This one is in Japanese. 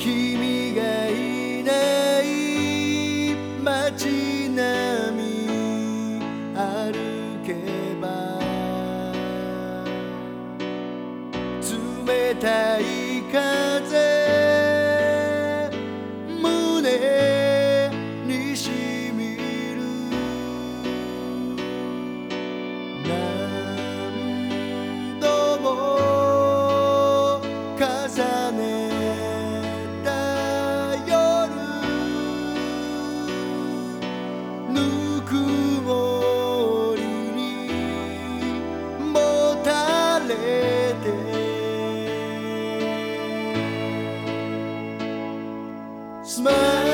君がいない街並み歩けば冷たい風 smile.